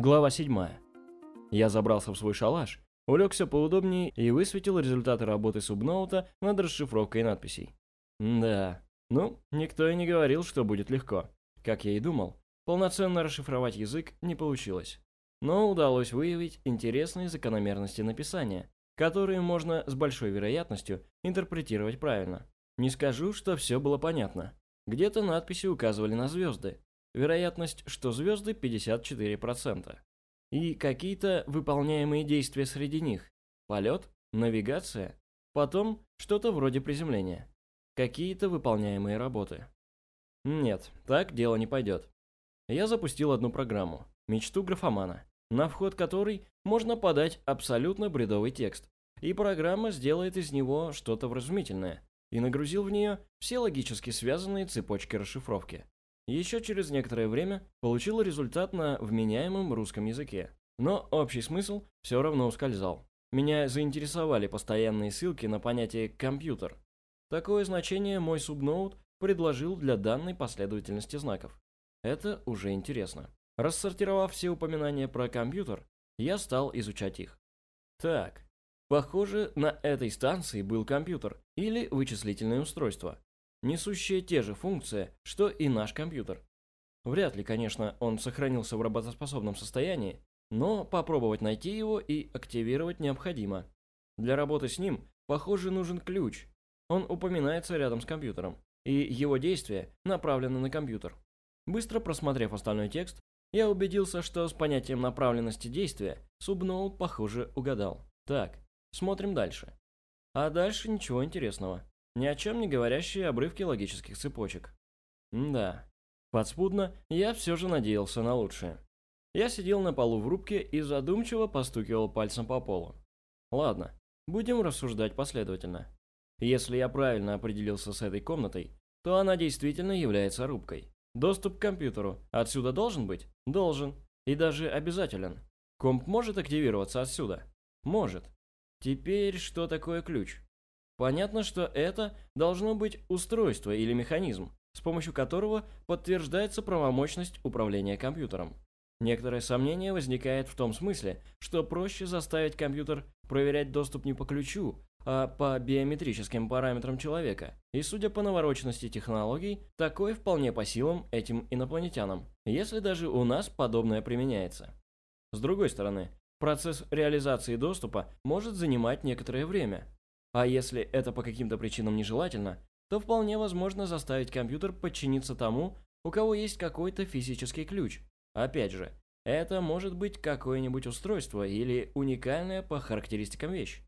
Глава 7. Я забрался в свой шалаш, улегся поудобнее и высветил результаты работы субноута над расшифровкой надписей. Да, ну, никто и не говорил, что будет легко. Как я и думал, полноценно расшифровать язык не получилось. Но удалось выявить интересные закономерности написания, которые можно с большой вероятностью интерпретировать правильно. Не скажу, что все было понятно. Где-то надписи указывали на звезды. Вероятность, что звезды 54%. И какие-то выполняемые действия среди них. Полет, навигация, потом что-то вроде приземления. Какие-то выполняемые работы. Нет, так дело не пойдет. Я запустил одну программу, мечту графомана, на вход которой можно подать абсолютно бредовый текст, и программа сделает из него что-то вразумительное, и нагрузил в нее все логически связанные цепочки расшифровки. Еще через некоторое время получил результат на вменяемом русском языке, но общий смысл все равно ускользал. Меня заинтересовали постоянные ссылки на понятие «компьютер». Такое значение мой субноут предложил для данной последовательности знаков. Это уже интересно. Рассортировав все упоминания про компьютер, я стал изучать их. Так, Похоже, на этой станции был компьютер или вычислительное устройство, несущее те же функции, что и наш компьютер. Вряд ли, конечно, он сохранился в работоспособном состоянии, но попробовать найти его и активировать необходимо. Для работы с ним, похоже, нужен ключ. Он упоминается рядом с компьютером, и его действия направлены на компьютер. Быстро просмотрев остальной текст, я убедился, что с понятием направленности действия Субноут, похоже, угадал. Так, Смотрим дальше. А дальше ничего интересного. Ни о чем не говорящие обрывки логических цепочек. М да. Подспудно я все же надеялся на лучшее. Я сидел на полу в рубке и задумчиво постукивал пальцем по полу. Ладно, будем рассуждать последовательно. Если я правильно определился с этой комнатой, то она действительно является рубкой. Доступ к компьютеру отсюда должен быть? Должен. И даже обязателен. Комп может активироваться отсюда? Может. Теперь что такое ключ? Понятно, что это должно быть устройство или механизм, с помощью которого подтверждается правомощность управления компьютером. Некоторое сомнение возникает в том смысле, что проще заставить компьютер проверять доступ не по ключу, а по биометрическим параметрам человека. И судя по навороченности технологий, такое вполне по силам этим инопланетянам, если даже у нас подобное применяется. С другой стороны, Процесс реализации доступа может занимать некоторое время. А если это по каким-то причинам нежелательно, то вполне возможно заставить компьютер подчиниться тому, у кого есть какой-то физический ключ. Опять же, это может быть какое-нибудь устройство или уникальная по характеристикам вещь.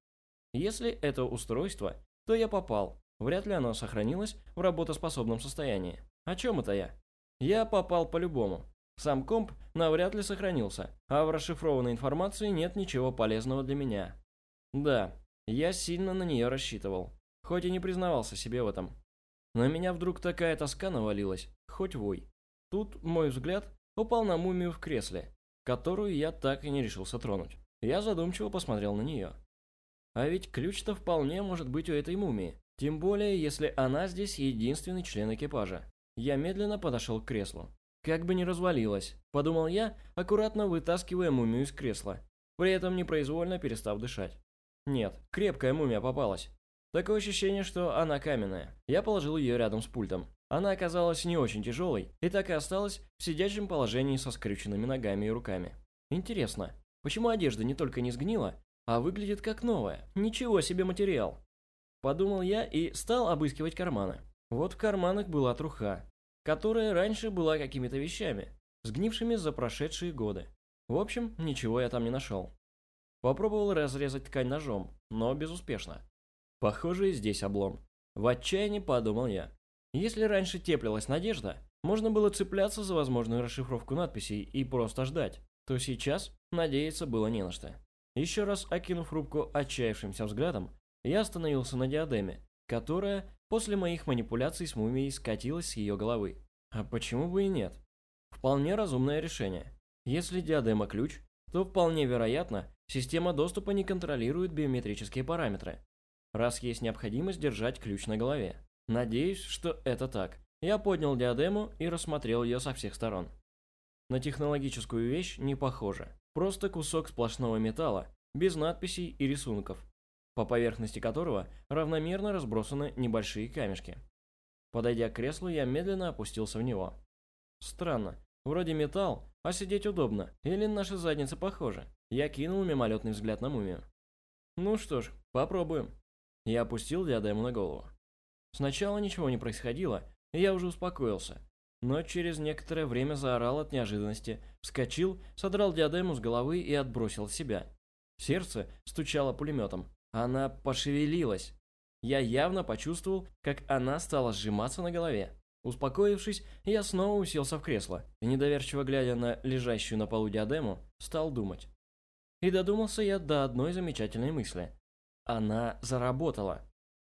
Если это устройство, то я попал. Вряд ли оно сохранилось в работоспособном состоянии. О чем это я? Я попал по-любому. Сам комп навряд ли сохранился, а в расшифрованной информации нет ничего полезного для меня. Да, я сильно на нее рассчитывал, хоть и не признавался себе в этом. На меня вдруг такая тоска навалилась, хоть вой. Тут мой взгляд упал на мумию в кресле, которую я так и не решился тронуть. Я задумчиво посмотрел на нее. А ведь ключ-то вполне может быть у этой мумии, тем более если она здесь единственный член экипажа. Я медленно подошел к креслу. Как бы не развалилась, подумал я, аккуратно вытаскивая мумию из кресла, при этом непроизвольно перестав дышать. Нет, крепкая мумия попалась. Такое ощущение, что она каменная. Я положил ее рядом с пультом. Она оказалась не очень тяжелой и так и осталась в сидячем положении со скрюченными ногами и руками. Интересно, почему одежда не только не сгнила, а выглядит как новая? Ничего себе материал. Подумал я и стал обыскивать карманы. Вот в карманах была труха, которая раньше была какими-то вещами, сгнившими за прошедшие годы. В общем, ничего я там не нашел. Попробовал разрезать ткань ножом, но безуспешно. Похоже, и здесь облом. В отчаянии подумал я. Если раньше теплилась надежда, можно было цепляться за возможную расшифровку надписей и просто ждать, то сейчас надеяться было не на что. Еще раз окинув рубку отчаявшимся взглядом, я остановился на диадеме, которая после моих манипуляций с мумией скатилась с ее головы. А почему бы и нет? Вполне разумное решение. Если диадема ключ, то вполне вероятно, система доступа не контролирует биометрические параметры. Раз есть необходимость держать ключ на голове. Надеюсь, что это так. Я поднял диадему и рассмотрел ее со всех сторон. на технологическую вещь не похоже. Просто кусок сплошного металла, без надписей и рисунков, по поверхности которого равномерно разбросаны небольшие камешки. Подойдя к креслу, я медленно опустился в него. Странно, вроде металл, а сидеть удобно, или наши задницы похожи. Я кинул мимолетный взгляд на мумию. Ну что ж, попробуем. Я опустил диадему на голову. Сначала ничего не происходило, и я уже успокоился. Но через некоторое время заорал от неожиданности, вскочил, содрал диадему с головы и отбросил от себя. Сердце стучало пулеметом. Она пошевелилась. Я явно почувствовал, как она стала сжиматься на голове. Успокоившись, я снова уселся в кресло и, недоверчиво глядя на лежащую на полу диадему, стал думать. И додумался я до одной замечательной мысли. Она заработала.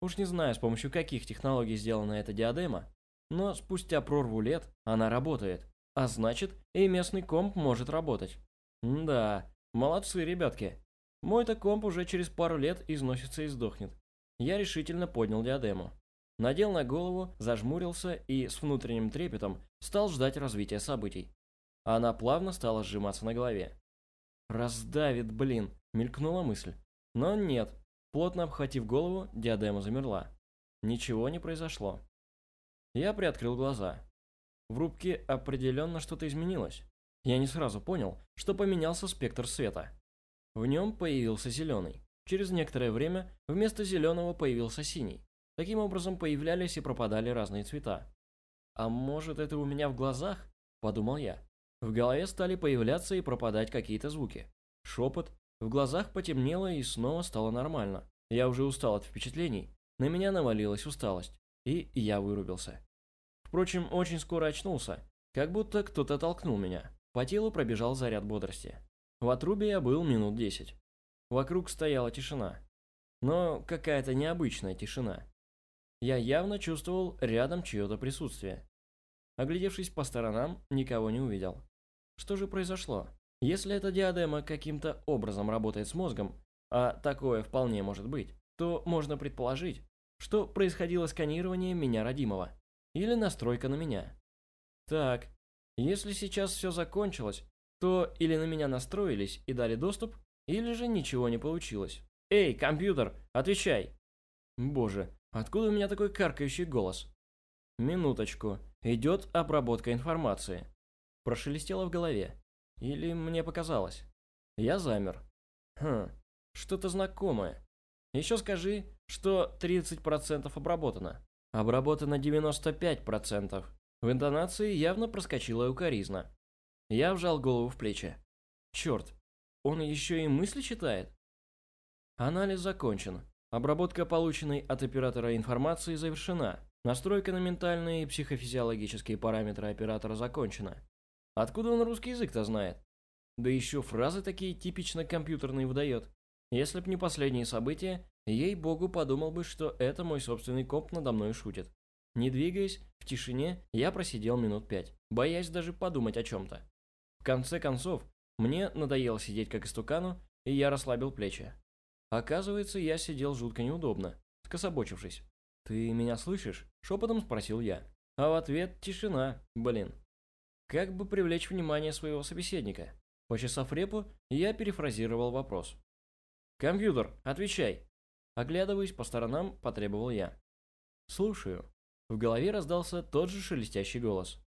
Уж не знаю, с помощью каких технологий сделана эта диадема, но спустя прорву лет она работает. А значит, и местный комп может работать. Да, молодцы, ребятки. Мой-то комп уже через пару лет износится и сдохнет. Я решительно поднял диадему. Надел на голову, зажмурился и с внутренним трепетом стал ждать развития событий. Она плавно стала сжиматься на голове. «Раздавит, блин!» – мелькнула мысль. Но нет. Плотно обхватив голову, диадема замерла. Ничего не произошло. Я приоткрыл глаза. В рубке определенно что-то изменилось. Я не сразу понял, что поменялся спектр света. В нем появился зеленый. Через некоторое время вместо зеленого появился синий. Таким образом появлялись и пропадали разные цвета. «А может, это у меня в глазах?» – подумал я. В голове стали появляться и пропадать какие-то звуки. Шепот. В глазах потемнело и снова стало нормально. Я уже устал от впечатлений. На меня навалилась усталость и я вырубился. Впрочем, очень скоро очнулся, как будто кто-то толкнул меня. По телу пробежал заряд бодрости. В отрубе я был минут десять. Вокруг стояла тишина. Но какая-то необычная тишина. Я явно чувствовал рядом чье-то присутствие. Оглядевшись по сторонам, никого не увидел. Что же произошло? Если эта диадема каким-то образом работает с мозгом, а такое вполне может быть, то можно предположить, что происходило сканирование меня родимого. Или настройка на меня. Так, если сейчас все закончилось, то или на меня настроились и дали доступ, или же ничего не получилось. «Эй, компьютер, отвечай!» Боже, откуда у меня такой каркающий голос? Минуточку, идет обработка информации. Прошелестело в голове. Или мне показалось. Я замер. Хм, что-то знакомое. Еще скажи, что 30% обработано. Обработано 95%. В интонации явно проскочила укоризна. Я вжал голову в плечи. Черт, он еще и мысли читает? Анализ закончен. Обработка полученной от оператора информации завершена. Настройка на ментальные и психофизиологические параметры оператора закончена. Откуда он русский язык-то знает? Да еще фразы такие типично компьютерные выдает. Если б не последние события, ей-богу подумал бы, что это мой собственный комп надо мной шутит. Не двигаясь, в тишине я просидел минут пять, боясь даже подумать о чем-то. В конце концов, мне надоело сидеть как истукану, и я расслабил плечи. Оказывается, я сидел жутко неудобно, скособочившись. «Ты меня слышишь?» – шепотом спросил я. А в ответ тишина, блин. Как бы привлечь внимание своего собеседника? Почесав репу, я перефразировал вопрос. «Компьютер, отвечай!» Оглядываясь по сторонам, потребовал я. «Слушаю». В голове раздался тот же шелестящий голос.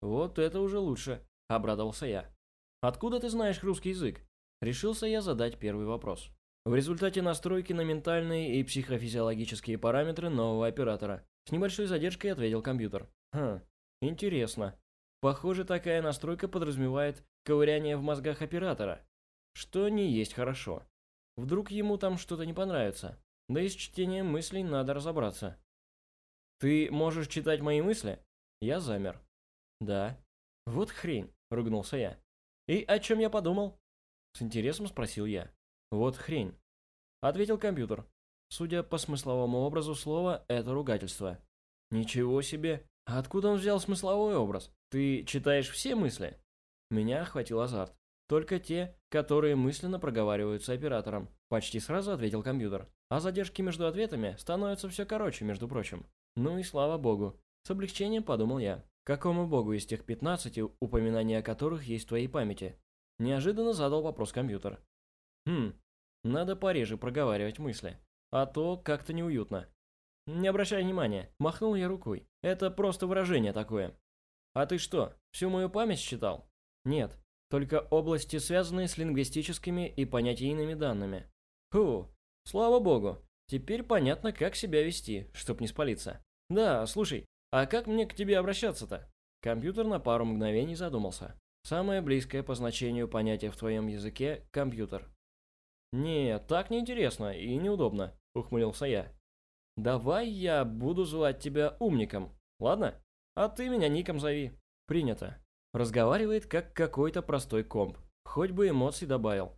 «Вот это уже лучше», — обрадовался я. «Откуда ты знаешь русский язык?» Решился я задать первый вопрос. В результате настройки на ментальные и психофизиологические параметры нового оператора. С небольшой задержкой ответил компьютер. Хм, интересно. Похоже, такая настройка подразумевает ковыряние в мозгах оператора. Что не есть хорошо. Вдруг ему там что-то не понравится. Да и с чтением мыслей надо разобраться. «Ты можешь читать мои мысли?» Я замер. «Да». «Вот хрень», — ругнулся я. «И о чем я подумал?» С интересом спросил я. «Вот хрень», — ответил компьютер. Судя по смысловому образу слова, это ругательство. «Ничего себе! А откуда он взял смысловой образ? Ты читаешь все мысли?» Меня охватил азарт. Только те, которые мысленно проговариваются оператором. Почти сразу ответил компьютер. А задержки между ответами становятся все короче, между прочим. Ну и слава богу. С облегчением подумал я. какому богу из тех 15, упоминания о которых есть в твоей памяти? Неожиданно задал вопрос компьютер. Хм, надо пореже проговаривать мысли, а то как-то неуютно. Не обращай внимания, махнул я рукой. Это просто выражение такое. А ты что, всю мою память считал? Нет, только области, связанные с лингвистическими и понятийными данными. Фу, слава богу, теперь понятно, как себя вести, чтоб не спалиться. Да, слушай, а как мне к тебе обращаться-то? Компьютер на пару мгновений задумался. Самое близкое по значению понятие в твоем языке – компьютер. «Не, так неинтересно и неудобно», – ухмылился я. «Давай я буду звать тебя умником, ладно? А ты меня ником зови». «Принято». Разговаривает как какой-то простой комп, хоть бы эмоций добавил.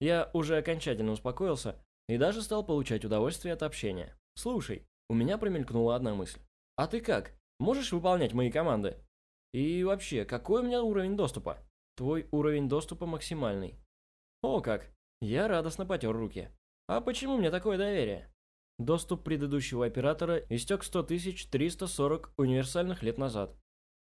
Я уже окончательно успокоился и даже стал получать удовольствие от общения. «Слушай, у меня промелькнула одна мысль. А ты как? Можешь выполнять мои команды? И вообще, какой у меня уровень доступа? Твой уровень доступа максимальный. О как, я радостно потер руки. А почему мне такое доверие? Доступ предыдущего оператора истек 100 340 универсальных лет назад.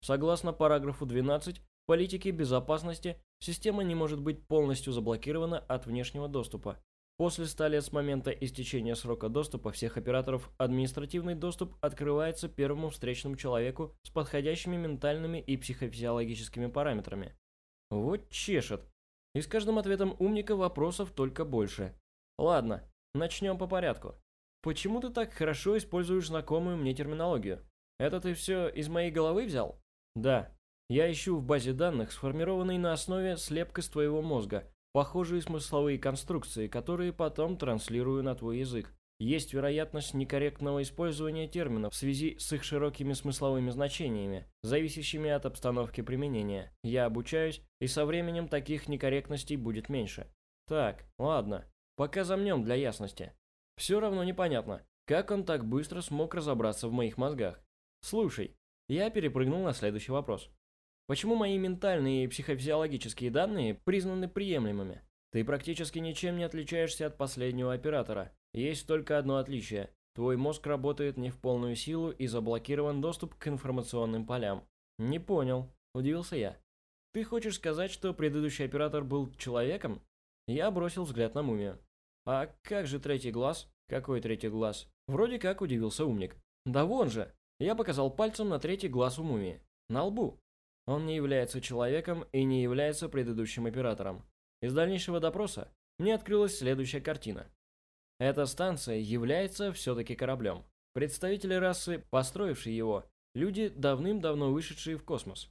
Согласно параграфу 12 политики безопасности, система не может быть полностью заблокирована от внешнего доступа. После 100 лет с момента истечения срока доступа всех операторов административный доступ открывается первому встречному человеку с подходящими ментальными и психофизиологическими параметрами. Вот чешет. И с каждым ответом умника вопросов только больше. Ладно, начнем по порядку. Почему ты так хорошо используешь знакомую мне терминологию? Это ты все из моей головы взял? Да. Я ищу в базе данных, сформированной на основе слепка с твоего мозга, похожие смысловые конструкции, которые потом транслирую на твой язык. Есть вероятность некорректного использования терминов в связи с их широкими смысловыми значениями, зависящими от обстановки применения. Я обучаюсь, и со временем таких некорректностей будет меньше. Так, ладно, пока замнем для ясности. Все равно непонятно, как он так быстро смог разобраться в моих мозгах. Слушай, я перепрыгнул на следующий вопрос. Почему мои ментальные и психофизиологические данные признаны приемлемыми? Ты практически ничем не отличаешься от последнего оператора. Есть только одно отличие. Твой мозг работает не в полную силу и заблокирован доступ к информационным полям. Не понял, удивился я. Ты хочешь сказать, что предыдущий оператор был человеком? Я бросил взгляд на мумию. «А как же третий глаз?» «Какой третий глаз?» Вроде как удивился умник. «Да вон же!» Я показал пальцем на третий глаз у мумии. На лбу. Он не является человеком и не является предыдущим оператором. Из дальнейшего допроса мне открылась следующая картина. Эта станция является все-таки кораблем. Представители расы, построившие его, люди, давным-давно вышедшие в космос.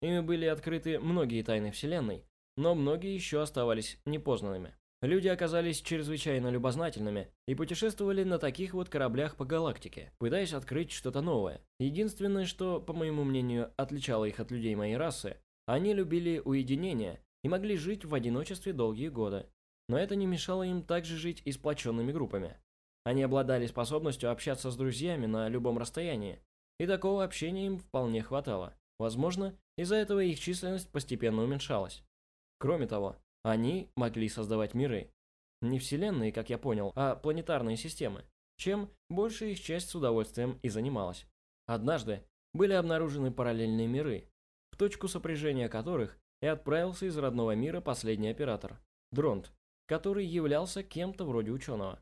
Ими были открыты многие тайны Вселенной, но многие еще оставались непознанными. Люди оказались чрезвычайно любознательными и путешествовали на таких вот кораблях по галактике, пытаясь открыть что-то новое. Единственное, что, по моему мнению, отличало их от людей моей расы, они любили уединение и могли жить в одиночестве долгие годы. Но это не мешало им также жить и сплоченными группами. Они обладали способностью общаться с друзьями на любом расстоянии, и такого общения им вполне хватало. Возможно, из-за этого их численность постепенно уменьшалась. Кроме того, они могли создавать миры. Не вселенные, как я понял, а планетарные системы, чем большая их часть с удовольствием и занималась. Однажды были обнаружены параллельные миры, в точку сопряжения которых и отправился из родного мира последний оператор – Дронт, который являлся кем-то вроде ученого.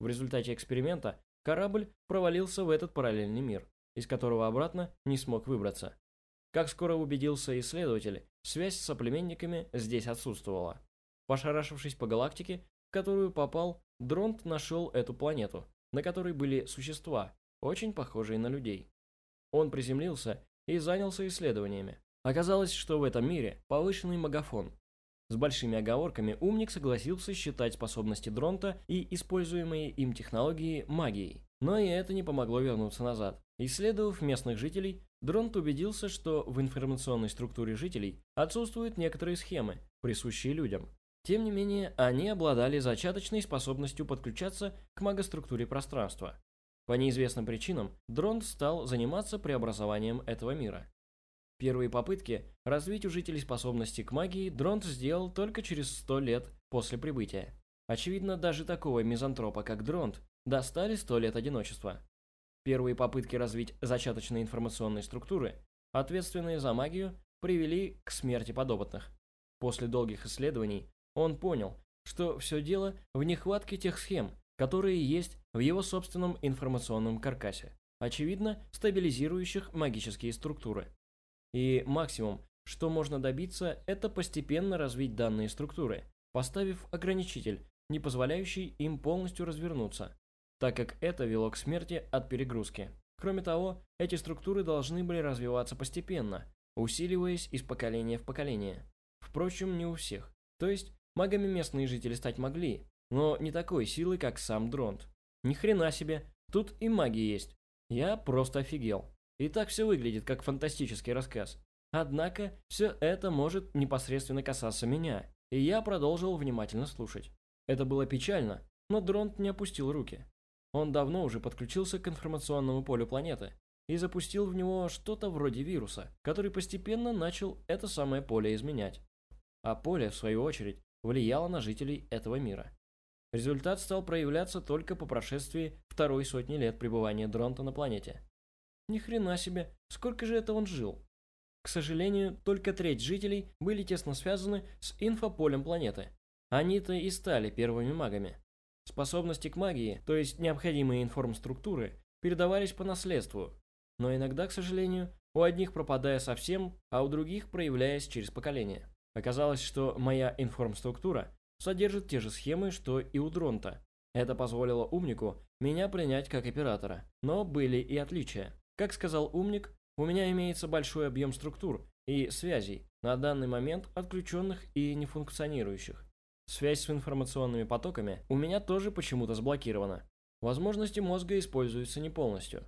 В результате эксперимента корабль провалился в этот параллельный мир, из которого обратно не смог выбраться. Как скоро убедился исследователь, связь с соплеменниками здесь отсутствовала. Пошарашившись по галактике, в которую попал, Дронт нашел эту планету, на которой были существа, очень похожие на людей. Он приземлился и занялся исследованиями. Оказалось, что в этом мире повышенный магафон. С большими оговорками умник согласился считать способности Дронта и используемые им технологии магией. Но и это не помогло вернуться назад. Исследовав местных жителей, Дронт убедился, что в информационной структуре жителей отсутствуют некоторые схемы, присущие людям. Тем не менее, они обладали зачаточной способностью подключаться к магоструктуре пространства. По неизвестным причинам Дронт стал заниматься преобразованием этого мира. Первые попытки развить у жителей способности к магии Дронт сделал только через 100 лет после прибытия. Очевидно, даже такого мизантропа, как Дронт, достали 100 лет одиночества. Первые попытки развить зачаточные информационные структуры ответственные за магию, привели к смерти подопытных. После долгих исследований он понял, что все дело в нехватке тех схем, которые есть в его собственном информационном каркасе, очевидно, стабилизирующих магические структуры. И максимум, что можно добиться, это постепенно развить данные структуры, поставив ограничитель, не позволяющий им полностью развернуться, так как это вело к смерти от перегрузки. Кроме того, эти структуры должны были развиваться постепенно, усиливаясь из поколения в поколение. Впрочем, не у всех. То есть, магами местные жители стать могли, но не такой силы, как сам Дронт. Ни хрена себе, тут и маги есть. Я просто офигел. И так все выглядит, как фантастический рассказ. Однако, все это может непосредственно касаться меня, и я продолжил внимательно слушать. Это было печально, но Дронт не опустил руки. Он давно уже подключился к информационному полю планеты и запустил в него что-то вроде вируса, который постепенно начал это самое поле изменять. А поле, в свою очередь, влияло на жителей этого мира. Результат стал проявляться только по прошествии второй сотни лет пребывания Дронта на планете. Ни хрена себе, сколько же это он жил? К сожалению, только треть жителей были тесно связаны с инфополем планеты. Они-то и стали первыми магами. Способности к магии, то есть необходимые информструктуры, передавались по наследству, но иногда, к сожалению, у одних пропадая совсем, а у других проявляясь через поколение. Оказалось, что моя информструктура содержит те же схемы, что и у Дронта. Это позволило умнику меня принять как оператора, но были и отличия. Как сказал умник, у меня имеется большой объем структур и связей, на данный момент отключенных и нефункционирующих. Связь с информационными потоками у меня тоже почему-то заблокирована. Возможности мозга используются не полностью,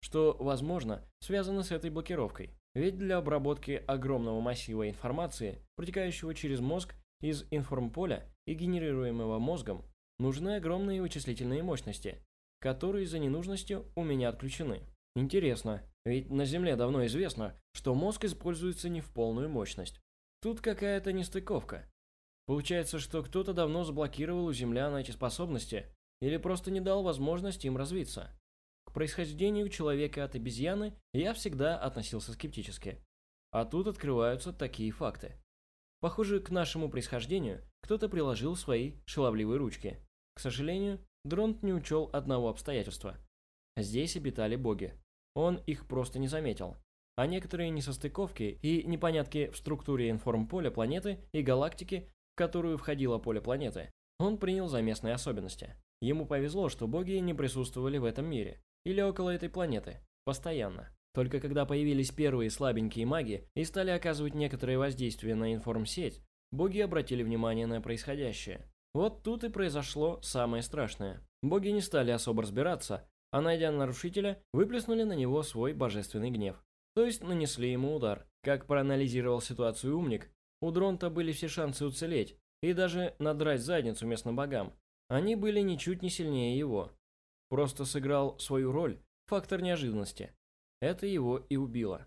что, возможно, связано с этой блокировкой. Ведь для обработки огромного массива информации, протекающего через мозг из информполя и генерируемого мозгом, нужны огромные вычислительные мощности, которые из-за ненужности у меня отключены. Интересно, ведь на Земле давно известно, что мозг используется не в полную мощность. Тут какая-то нестыковка. Получается, что кто-то давно заблокировал у землян эти способности или просто не дал возможности им развиться. К происхождению человека от обезьяны я всегда относился скептически. А тут открываются такие факты. Похоже, к нашему происхождению кто-то приложил свои шаловливые ручки. К сожалению, Дронт не учел одного обстоятельства. Здесь обитали боги. Он их просто не заметил. А некоторые несостыковки и непонятки в структуре информполя планеты и галактики в которую входило поле планеты, он принял за местные особенности. Ему повезло, что боги не присутствовали в этом мире, или около этой планеты, постоянно. Только когда появились первые слабенькие маги и стали оказывать некоторое воздействие на информсеть, боги обратили внимание на происходящее. Вот тут и произошло самое страшное. Боги не стали особо разбираться, а найдя нарушителя, выплеснули на него свой божественный гнев. То есть нанесли ему удар. Как проанализировал ситуацию умник, у Дронта были все шансы уцелеть и даже надрать задницу местным богам. Они были ничуть не сильнее его. Просто сыграл свою роль фактор неожиданности. Это его и убило.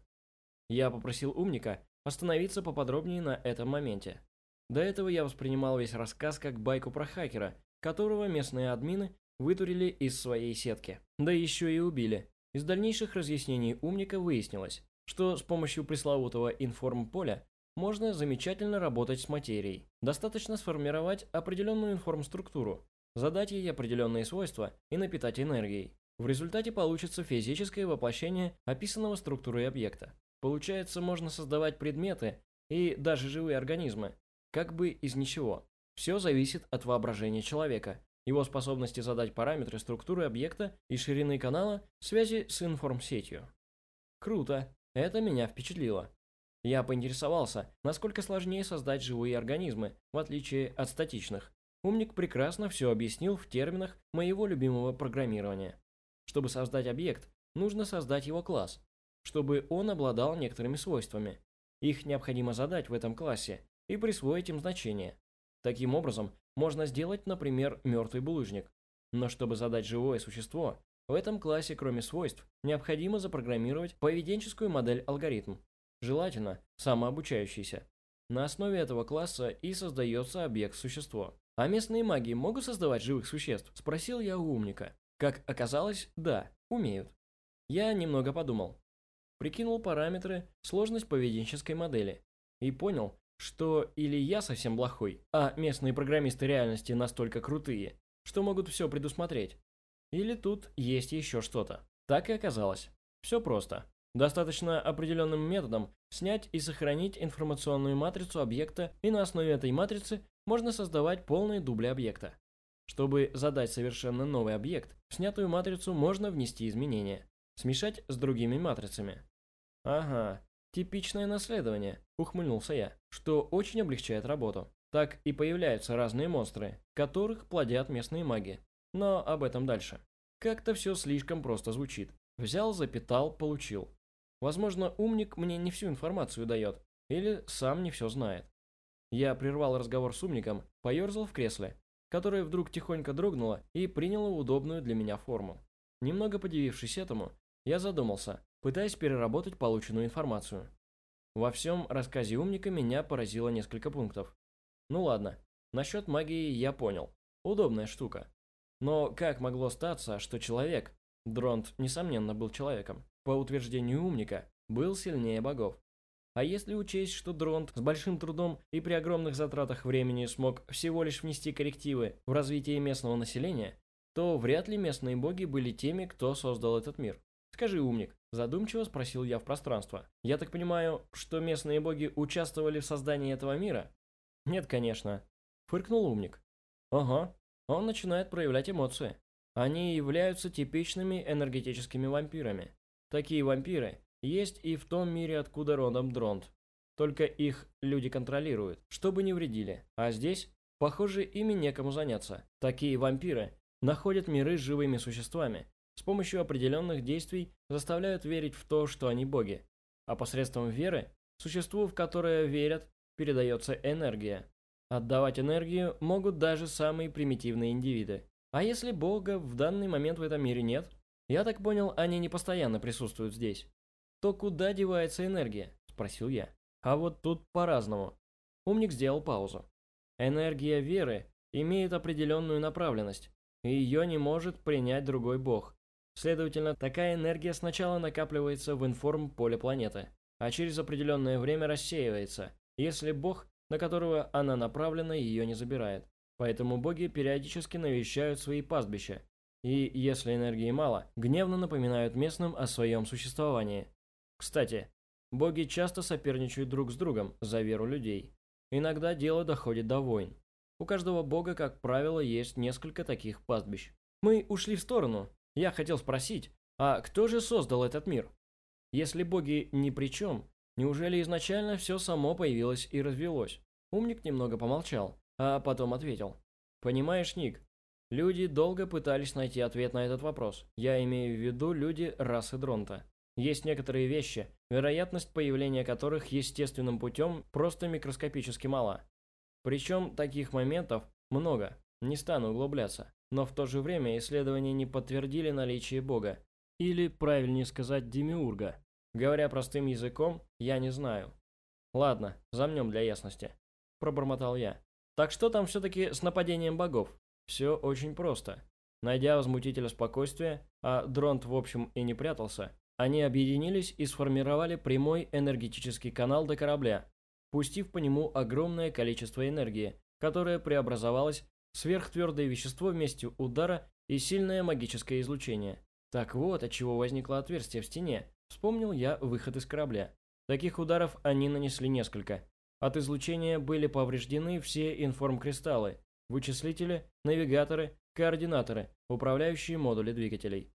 Я попросил умника остановиться поподробнее на этом моменте. До этого я воспринимал весь рассказ как байку про хакера, которого местные админы вытурили из своей сетки. Да еще и убили. Из дальнейших разъяснений умника выяснилось, что с помощью пресловутого информполя можно замечательно работать с материей. Достаточно сформировать определенную информструктуру, задать ей определенные свойства и напитать энергией. В результате получится физическое воплощение описанного структурой объекта. Получается, можно создавать предметы и даже живые организмы, как бы из ничего. Все зависит от воображения человека, его способности задать параметры структуры объекта и ширины канала связи с информсетью. Круто, это меня впечатлило. Я поинтересовался, насколько сложнее создать живые организмы, в отличие от статичных. Умник прекрасно все объяснил в терминах моего любимого программирования. Чтобы создать объект, нужно создать его класс, чтобы он обладал некоторыми свойствами. Их необходимо задать в этом классе и присвоить им значение. Таким образом, можно сделать, например, мертвый булыжник. Но чтобы задать живое существо, в этом классе, кроме свойств, необходимо запрограммировать поведенческую модель алгоритм, желательно самообучающийся. На основе этого класса и создается объект-существо. А местные маги могут создавать живых существ? Спросил я у умника. Как оказалось, да, умеют. Я немного подумал. прикинул параметры, сложность поведенческой модели и понял, что или я совсем плохой, а местные программисты реальности настолько крутые, что могут все предусмотреть, или тут есть еще что-то. Так и оказалось. Все просто. Достаточно определенным методом снять и сохранить информационную матрицу объекта, и на основе этой матрицы можно создавать полные дубли объекта. Чтобы задать совершенно новый объект, в снятую матрицу можно внести изменения, смешать с другими матрицами. Ага, типичное наследование, ухмыльнулся я, что очень облегчает работу. Так и появляются разные монстры, которых плодят местные маги. Но об этом дальше. Как-то все слишком просто звучит. Взял, запитал, получил. Возможно, умник мне не всю информацию дает, или сам не все знает. Я прервал разговор с умником, поерзал в кресле, которое вдруг тихонько дрогнуло и приняло удобную для меня форму. Немного подивившись этому, я задумался, пытаясь переработать полученную информацию. Во всем рассказе умника меня поразило несколько пунктов. Ну ладно, насчет магии я понял. Удобная штука. Но как могло статься, что человек, Дронт, несомненно, был человеком, по утверждению умника, был сильнее богов? А если учесть, что Дронт с большим трудом и при огромных затратах времени смог всего лишь внести коррективы в развитие местного населения, то вряд ли местные боги были теми, кто создал этот мир. Скажи, умник, задумчиво спросил я в пространство. Я так понимаю, что местные боги участвовали в создании этого мира? Нет, конечно. Фыркнул умник. Ага, он начинает проявлять эмоции. Они являются типичными энергетическими вампирами. Такие вампиры есть и в том мире, откуда родом Дронт. Только их люди контролируют, чтобы не вредили. А здесь, похоже, ими некому заняться. Такие вампиры находят миры с живыми существами, с помощью определенных действий заставляют верить в то, что они боги. А посредством веры, существу, в которое верят, передается энергия. Отдавать энергию могут даже самые примитивные индивиды. А если Бога в данный момент в этом мире нет? Я так понял, они не постоянно присутствуют здесь. То куда девается энергия? Спросил я. А вот тут по-разному. Умник сделал паузу. Энергия веры имеет определенную направленность, и ее не может принять другой бог. Следовательно, такая энергия сначала накапливается в информ-поле планеты, а через определенное время рассеивается, если бог на которого она направлена, ее не забирает. Поэтому боги периодически навещают свои пастбища, и, если энергии мало, гневно напоминают местным о своем существовании. Кстати, боги часто соперничают друг с другом за веру людей. Иногда дело доходит до войн. У каждого бога, как правило, есть несколько таких пастбищ. Мы ушли в сторону. Я хотел спросить, а кто же создал этот мир? Если боги ни при чем, Неужели изначально все само появилось и развелось? Умник немного помолчал, а потом ответил. Понимаешь, Ник, люди долго пытались найти ответ на этот вопрос. Я имею в виду люди расы Дронта. Есть некоторые вещи, вероятность появления которых естественным путем просто микроскопически мала. Причем таких моментов много, не стану углубляться. Но в то же время исследования не подтвердили наличие Бога, или, правильнее сказать, Демиурга. Говоря простым языком, я не знаю. Ладно, замнем для ясности. Пробормотал я. Так что там все-таки с нападением богов? Все очень просто. Найдя возмутителя спокойствия, а Дронт в общем и не прятался, они объединились и сформировали прямой энергетический канал до корабля, пустив по нему огромное количество энергии, которое преобразовалось в сверхтвердое вещество вместе удара и сильное магическое излучение. Так вот, от чего возникло отверстие в стене, Вспомнил я выход из корабля. Таких ударов они нанесли несколько. От излучения были повреждены все информкристаллы, вычислители, навигаторы, координаторы, управляющие модули двигателей.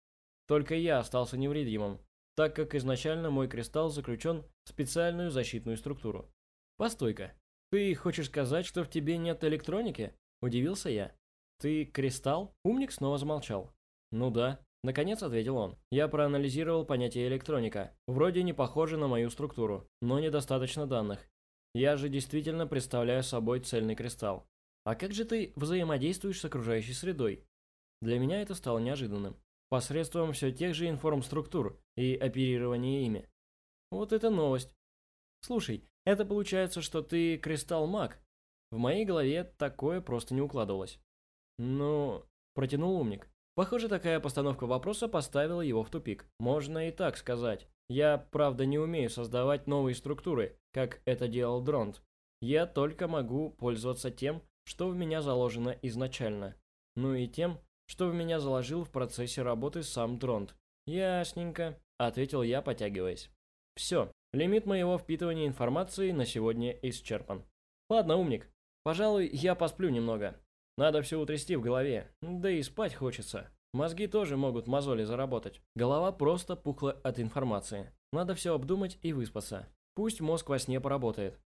Только я остался невредимым, так как изначально мой кристалл заключен в специальную защитную структуру. Постой-ка, ты хочешь сказать, что в тебе нет электроники? Удивился я. Ты кристалл? Умник снова замолчал. Ну да, Наконец ответил он. Я проанализировал понятие электроника. Вроде не похоже на мою структуру, но недостаточно данных. Я же действительно представляю собой цельный кристалл. А как же ты взаимодействуешь с окружающей средой? Для меня это стало неожиданным. Посредством все тех же информструктур и оперирования ими. Вот это новость. Слушай, это получается, что ты кристалл-маг? В моей голове такое просто не укладывалось. Ну, протянул умник. Похоже, такая постановка вопроса поставила его в тупик. Можно и так сказать. Я, правда, не умею создавать новые структуры, как это делал Дронт. Я только могу пользоваться тем, что в меня заложено изначально. Ну и тем, что в меня заложил в процессе работы сам Дронт. Ясненько, ответил я, потягиваясь. Все, лимит моего впитывания информации на сегодня исчерпан. Ладно, умник, пожалуй, я посплю немного. Надо все утрясти в голове, да и спать хочется. Мозги тоже могут мозоли заработать. Голова просто пухла от информации. Надо все обдумать и выспаться. Пусть мозг во сне поработает.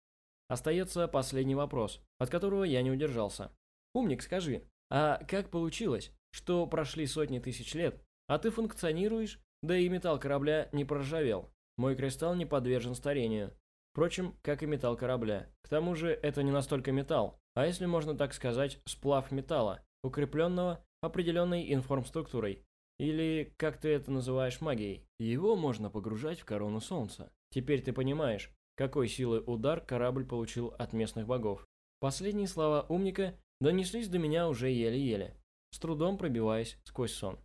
Остается последний вопрос, от которого я не удержался. Умник, скажи, а как получилось, что прошли сотни тысяч лет, а ты функционируешь, да и металл корабля не проржавел? Мой кристалл не подвержен старению. Впрочем, как и металл корабля. К тому же это не настолько металл, а если можно так сказать, сплав металла, укрепленного определенной информструктурой, или, как ты это называешь, магией. Его можно погружать в корону Солнца. Теперь ты понимаешь, какой силы удар корабль получил от местных богов. Последние слова умника донеслись до меня уже еле-еле, с трудом пробиваясь сквозь сон.